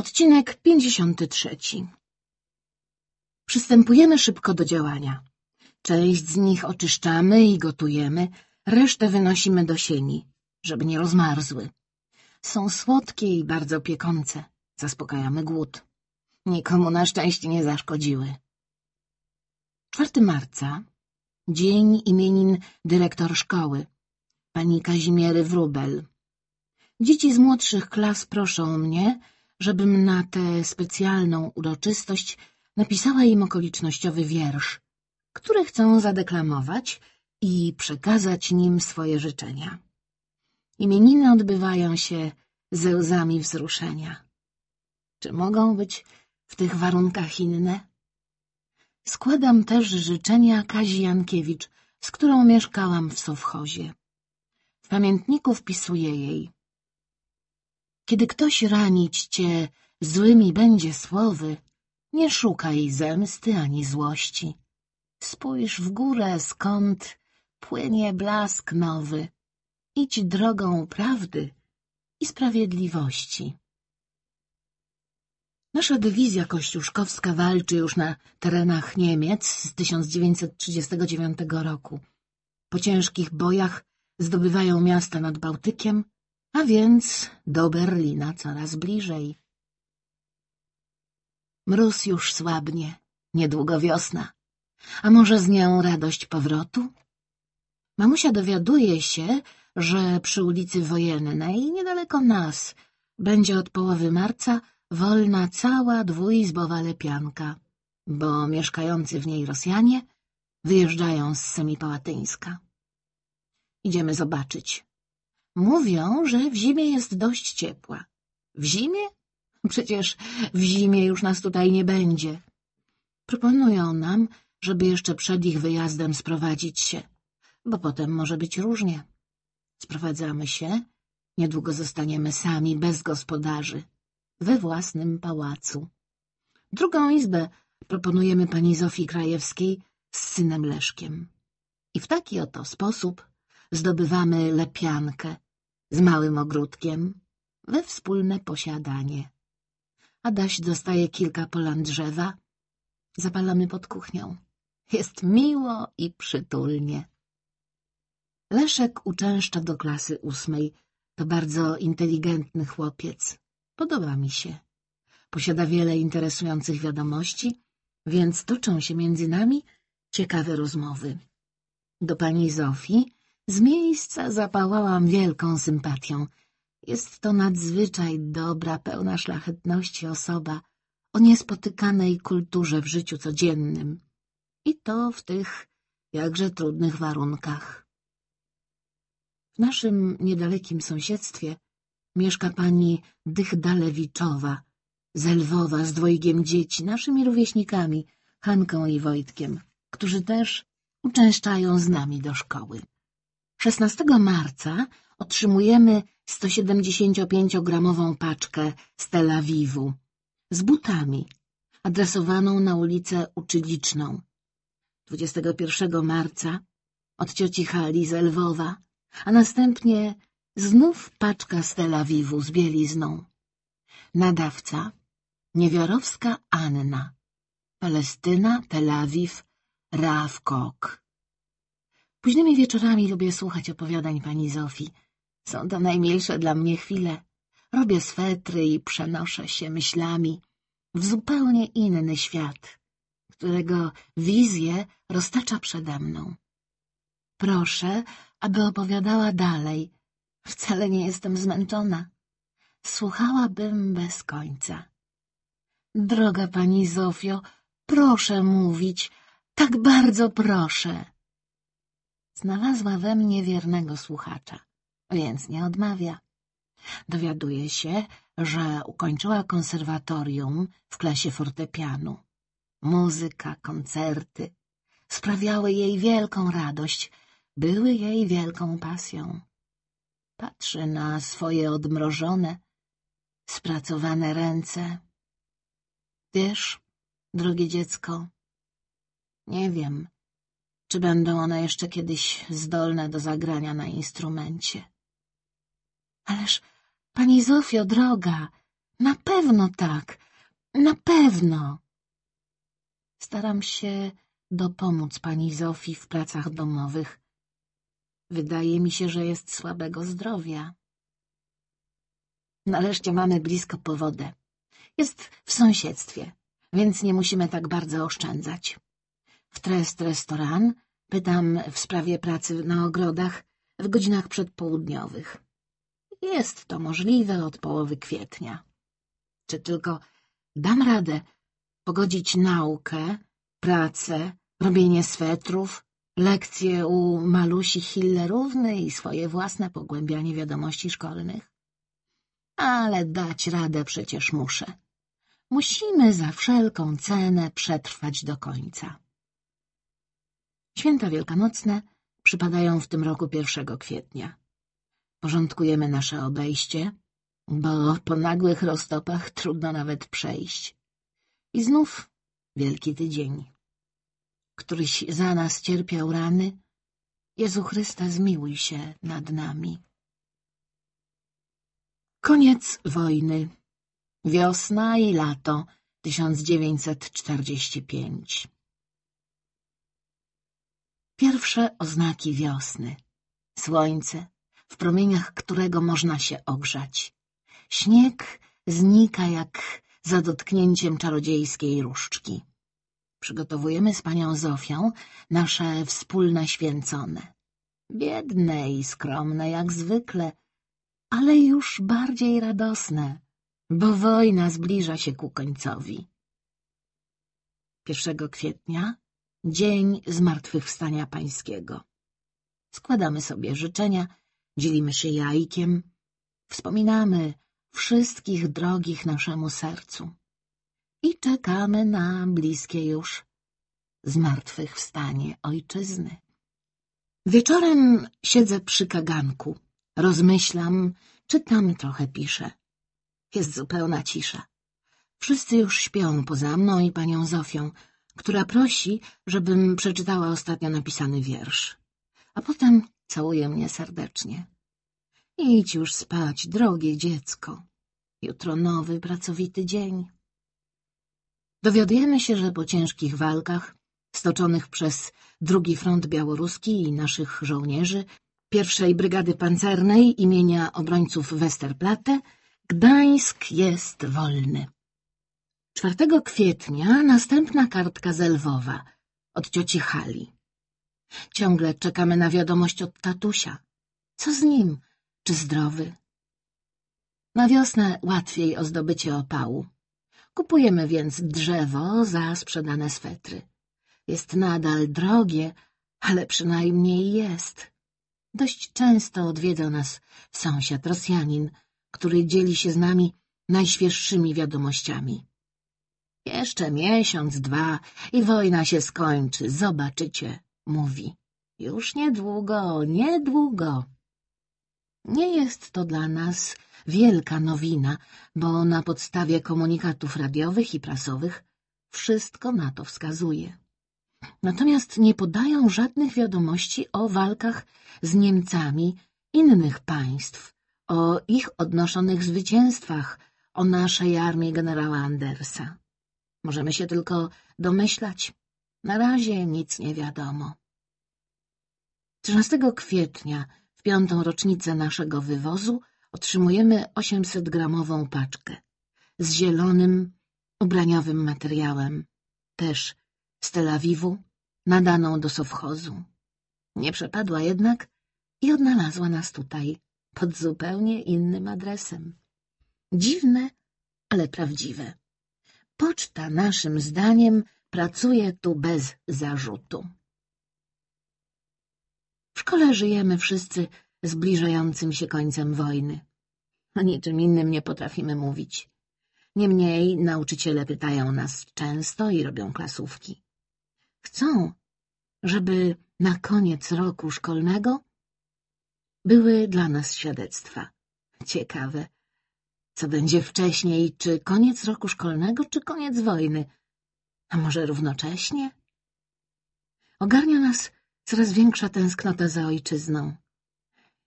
Odcinek 53 Przystępujemy szybko do działania. Część z nich oczyszczamy i gotujemy, resztę wynosimy do sieni, żeby nie rozmarzły. Są słodkie i bardzo piekące. Zaspokajamy głód. Nikomu na szczęście nie zaszkodziły. 4 marca Dzień imienin dyrektor szkoły, pani Kazimiery Wróbel. Dzieci z młodszych klas proszą mnie, żebym na tę specjalną uroczystość napisała im okolicznościowy wiersz, który chcę zadeklamować i przekazać nim swoje życzenia. Imieniny odbywają się ze łzami wzruszenia. Czy mogą być w tych warunkach inne? Składam też życzenia Kazi Jankiewicz, z którą mieszkałam w Sowchozie. W pamiętniku wpisuję jej. Kiedy ktoś ranić cię złymi będzie słowy, nie szukaj zemsty ani złości. Spójrz w górę, skąd płynie blask nowy. Idź drogą prawdy i sprawiedliwości. Nasza dywizja kościuszkowska walczy już na terenach Niemiec z 1939 roku. Po ciężkich bojach zdobywają miasta nad Bałtykiem, a więc do Berlina coraz bliżej. Mróz już słabnie, niedługo wiosna. A może z nią radość powrotu? Mamusia dowiaduje się, że przy ulicy Wojennej, niedaleko nas, będzie od połowy marca wolna cała dwuizbowa lepianka, bo mieszkający w niej Rosjanie wyjeżdżają z Semipałatyńska. Idziemy zobaczyć. Mówią, że w zimie jest dość ciepła. W zimie? Przecież w zimie już nas tutaj nie będzie. Proponują nam, żeby jeszcze przed ich wyjazdem sprowadzić się, bo potem może być różnie. Sprowadzamy się, niedługo zostaniemy sami, bez gospodarzy we własnym pałacu. Drugą izbę proponujemy pani Zofii Krajewskiej z synem Leszkiem. I w taki oto sposób zdobywamy lepiankę z małym ogródkiem we wspólne posiadanie. Adaś dostaje kilka polan drzewa. Zapalamy pod kuchnią. Jest miło i przytulnie. Leszek uczęszcza do klasy ósmej. To bardzo inteligentny chłopiec. Podoba mi się. Posiada wiele interesujących wiadomości, więc toczą się między nami ciekawe rozmowy. Do pani Zofii z miejsca zapałałam wielką sympatią. Jest to nadzwyczaj dobra, pełna szlachetności osoba o niespotykanej kulturze w życiu codziennym. I to w tych jakże trudnych warunkach. W naszym niedalekim sąsiedztwie mieszka pani Dychdalewiczowa, z Lwowa, z dwojgiem dzieci, naszymi rówieśnikami, Hanką i Wojtkiem, którzy też uczęszczają z nami do szkoły. 16 marca otrzymujemy 175-gramową paczkę z Tel Awiwu z butami, adresowaną na ulicę Uczyliczną. 21 marca od cioci Hali z Lwowa, a następnie Znów paczka z Tel Awiwu z bielizną. Nadawca Niewiarowska Anna Palestyna, Tel Awiw, Raw Kok Późnymi wieczorami lubię słuchać opowiadań pani Zofii. Są to najmilsze dla mnie chwile. Robię swetry i przenoszę się myślami w zupełnie inny świat, którego wizję roztacza przede mną. Proszę, aby opowiadała dalej, Wcale nie jestem zmęczona. Słuchałabym bez końca. Droga pani Zofio, proszę mówić, tak bardzo proszę. Znalazła we mnie wiernego słuchacza, więc nie odmawia. Dowiaduje się, że ukończyła konserwatorium w klasie fortepianu. Muzyka, koncerty sprawiały jej wielką radość, były jej wielką pasją. Patrzy na swoje odmrożone, spracowane ręce. Wiesz, drogie dziecko, nie wiem, czy będą one jeszcze kiedyś zdolne do zagrania na instrumencie. Ależ, pani Zofio, droga, Na pewno tak, na pewno. Staram się dopomóc pani Zofii w pracach domowych. Wydaje mi się, że jest słabego zdrowia. Nareszcie mamy blisko po wodę. Jest w sąsiedztwie, więc nie musimy tak bardzo oszczędzać. W Trest Restaurant pytam w sprawie pracy na ogrodach w godzinach przedpołudniowych. Jest to możliwe od połowy kwietnia. Czy tylko dam radę pogodzić naukę, pracę, robienie swetrów, lekcje u Malusi Hillerówny i swoje własne pogłębianie wiadomości szkolnych? Ale dać radę przecież muszę. Musimy za wszelką cenę przetrwać do końca. Święta wielkanocne przypadają w tym roku 1 kwietnia. Porządkujemy nasze obejście, bo po nagłych roztopach trudno nawet przejść. I znów wielki tydzień. Któryś za nas cierpiał rany, Jezu Chryste, zmiłuj się nad nami. Koniec wojny. Wiosna i lato 1945 Pierwsze oznaki wiosny. Słońce, w promieniach którego można się ogrzać. Śnieg znika jak za dotknięciem czarodziejskiej różdżki. Przygotowujemy z panią Zofią nasze wspólne święcone. Biedne i skromne jak zwykle, ale już bardziej radosne, bo wojna zbliża się ku końcowi. 1 kwietnia Dzień Zmartwychwstania Pańskiego. Składamy sobie życzenia, dzielimy się jajkiem, wspominamy wszystkich drogich naszemu sercu i czekamy na bliskie już zmartwychwstanie Ojczyzny. Wieczorem siedzę przy kaganku, rozmyślam, czytam, trochę piszę. Jest zupełna cisza. Wszyscy już śpią poza mną i panią Zofią, która prosi, żebym przeczytała ostatnio napisany wiersz. A potem całuje mnie serdecznie. Idź już spać, drogie dziecko. Jutro nowy, pracowity dzień. Dowiadujemy się, że po ciężkich walkach stoczonych przez drugi front białoruski i naszych żołnierzy pierwszej brygady pancernej imienia obrońców Westerplatte Gdańsk jest wolny. 4 kwietnia następna kartka z Lwowa od cioci Hali. Ciągle czekamy na wiadomość od tatusia. Co z nim? Czy zdrowy? Na wiosnę łatwiej o zdobycie opału. Kupujemy więc drzewo za sprzedane swetry. Jest nadal drogie, ale przynajmniej jest. Dość często odwiedza nas sąsiad Rosjanin, który dzieli się z nami najświeższymi wiadomościami. Jeszcze miesiąc, dwa i wojna się skończy, zobaczycie, mówi. Już niedługo, niedługo. Nie jest to dla nas wielka nowina, bo na podstawie komunikatów radiowych i prasowych wszystko na to wskazuje. Natomiast nie podają żadnych wiadomości o walkach z Niemcami innych państw, o ich odnoszonych zwycięstwach, o naszej armii generała Andersa. Możemy się tylko domyślać. Na razie nic nie wiadomo. 13 kwietnia, w piątą rocznicę naszego wywozu, otrzymujemy 800-gramową paczkę z zielonym, ubraniowym materiałem, też z Tel Awiwu, nadaną do sowchozu. Nie przepadła jednak i odnalazła nas tutaj, pod zupełnie innym adresem. Dziwne, ale prawdziwe. Poczta, naszym zdaniem, pracuje tu bez zarzutu. W szkole żyjemy wszyscy zbliżającym się końcem wojny. O niczym innym nie potrafimy mówić. Niemniej nauczyciele pytają nas często i robią klasówki. Chcą, żeby na koniec roku szkolnego były dla nas świadectwa. Ciekawe, co będzie wcześniej, czy koniec roku szkolnego, czy koniec wojny? A może równocześnie? Ogarnia nas coraz większa tęsknota za ojczyzną.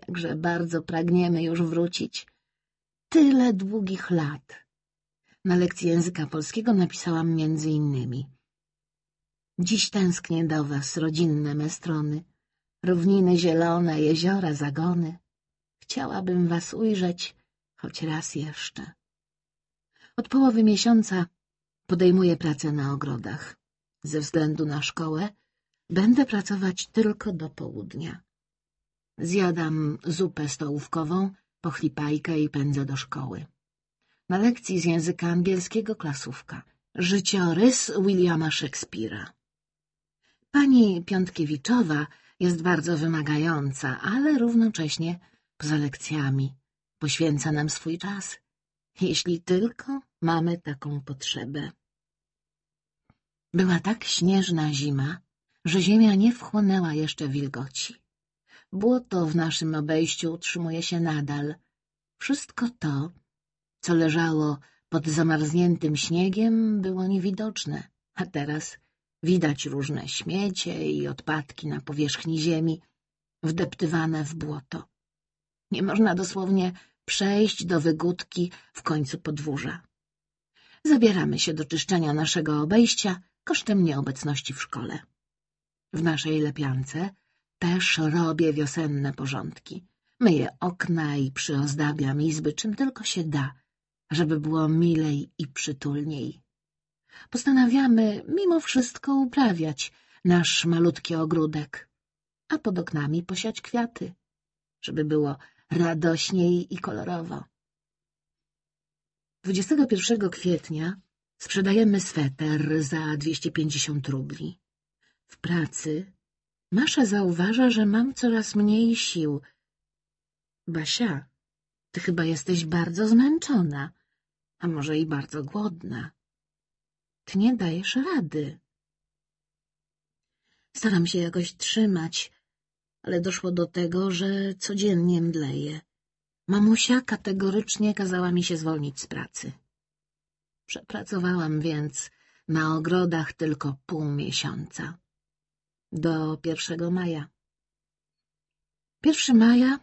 Jakże bardzo pragniemy już wrócić. Tyle długich lat Na lekcji języka polskiego napisałam między innymi Dziś tęsknię do was, rodzinne me strony, równiny zielone, jeziora, zagony. Chciałabym was ujrzeć choć raz jeszcze. Od połowy miesiąca podejmuję pracę na ogrodach. Ze względu na szkołę będę pracować tylko do południa. Zjadam zupę stołówkową, pochlipajkę i pędzę do szkoły. Na lekcji z języka angielskiego klasówka. Życiorys Williama Szekspira. Pani Piątkiewiczowa jest bardzo wymagająca, ale równocześnie, poza lekcjami, poświęca nam swój czas, jeśli tylko mamy taką potrzebę. Była tak śnieżna zima, że ziemia nie wchłonęła jeszcze wilgoci. Błoto w naszym obejściu utrzymuje się nadal. Wszystko to, co leżało pod zamarzniętym śniegiem, było niewidoczne, a teraz widać różne śmiecie i odpadki na powierzchni ziemi, wdeptywane w błoto. Nie można dosłownie przejść do wygódki w końcu podwórza. Zabieramy się do czyszczenia naszego obejścia kosztem nieobecności w szkole. W naszej lepiance też robię wiosenne porządki. Myję okna i przyozdabiam izby, czym tylko się da, żeby było milej i przytulniej. Postanawiamy mimo wszystko uprawiać nasz malutki ogródek, a pod oknami posiać kwiaty, żeby było radośniej i kolorowo. 21 kwietnia sprzedajemy sweter za 250 rubli. W pracy Masza zauważa, że mam coraz mniej sił. Basia, ty chyba jesteś bardzo zmęczona, a może i bardzo głodna. Ty nie dajesz rady. Staram się jakoś trzymać, ale doszło do tego, że codziennie mdleję. Mamusia kategorycznie kazała mi się zwolnić z pracy. Przepracowałam więc na ogrodach tylko pół miesiąca. Do pierwszego maja. Pierwszy maja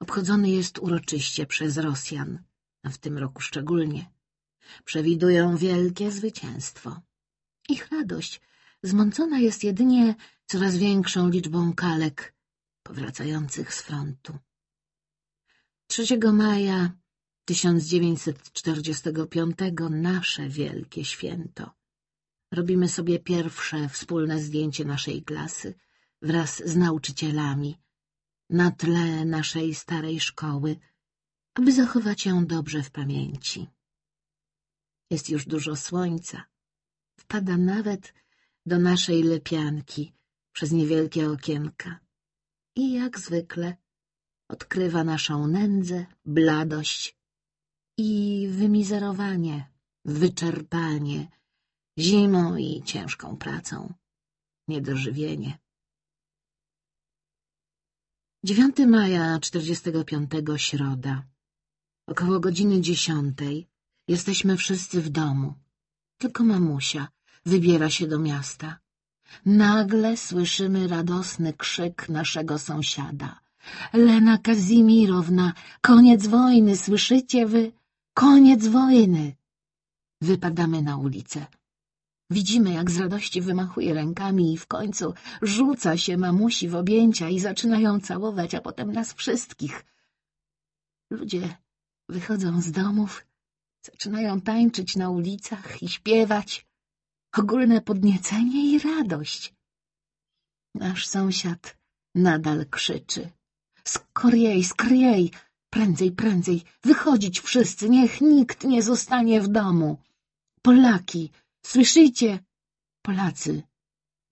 obchodzony jest uroczyście przez Rosjan, a w tym roku szczególnie. Przewidują wielkie zwycięstwo. Ich radość zmącona jest jedynie coraz większą liczbą kalek powracających z frontu. 3 maja 1945 nasze wielkie święto. Robimy sobie pierwsze wspólne zdjęcie naszej klasy wraz z nauczycielami na tle naszej starej szkoły, aby zachować ją dobrze w pamięci. Jest już dużo słońca. Wpada nawet do naszej lepianki przez niewielkie okienka. I jak zwykle odkrywa naszą nędzę, bladość i wymizerowanie, wyczerpanie zimą i ciężką pracą, niedożywienie. 9 maja 45 środa. Około godziny dziesiątej jesteśmy wszyscy w domu. Tylko mamusia wybiera się do miasta. Nagle słyszymy radosny krzyk naszego sąsiada. Lena Kazimirowna, koniec wojny, słyszycie wy? Koniec wojny! Wypadamy na ulicę. Widzimy, jak z radości wymachuje rękami i w końcu rzuca się mamusi w objęcia i zaczyna ją całować, a potem nas wszystkich. Ludzie wychodzą z domów, zaczynają tańczyć na ulicach i śpiewać. Ogólne podniecenie i radość. Nasz sąsiad nadal krzyczy. Skorjej, skorjej, prędzej, prędzej, wychodzić wszyscy, niech nikt nie zostanie w domu. Polaki, słyszycie? Polacy,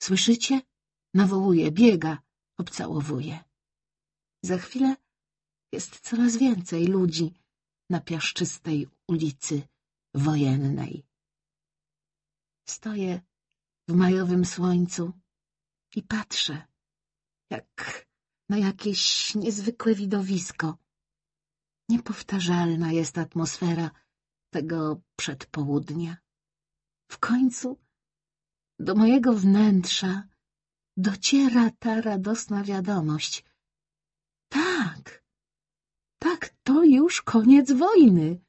słyszycie? Nawołuje, biega, obcałowuje. Za chwilę jest coraz więcej ludzi na piaszczystej ulicy wojennej. Stoję w majowym słońcu i patrzę, jak na jakieś niezwykłe widowisko. Niepowtarzalna jest atmosfera tego przedpołudnia. W końcu do mojego wnętrza dociera ta radosna wiadomość. Tak, tak, to już koniec wojny.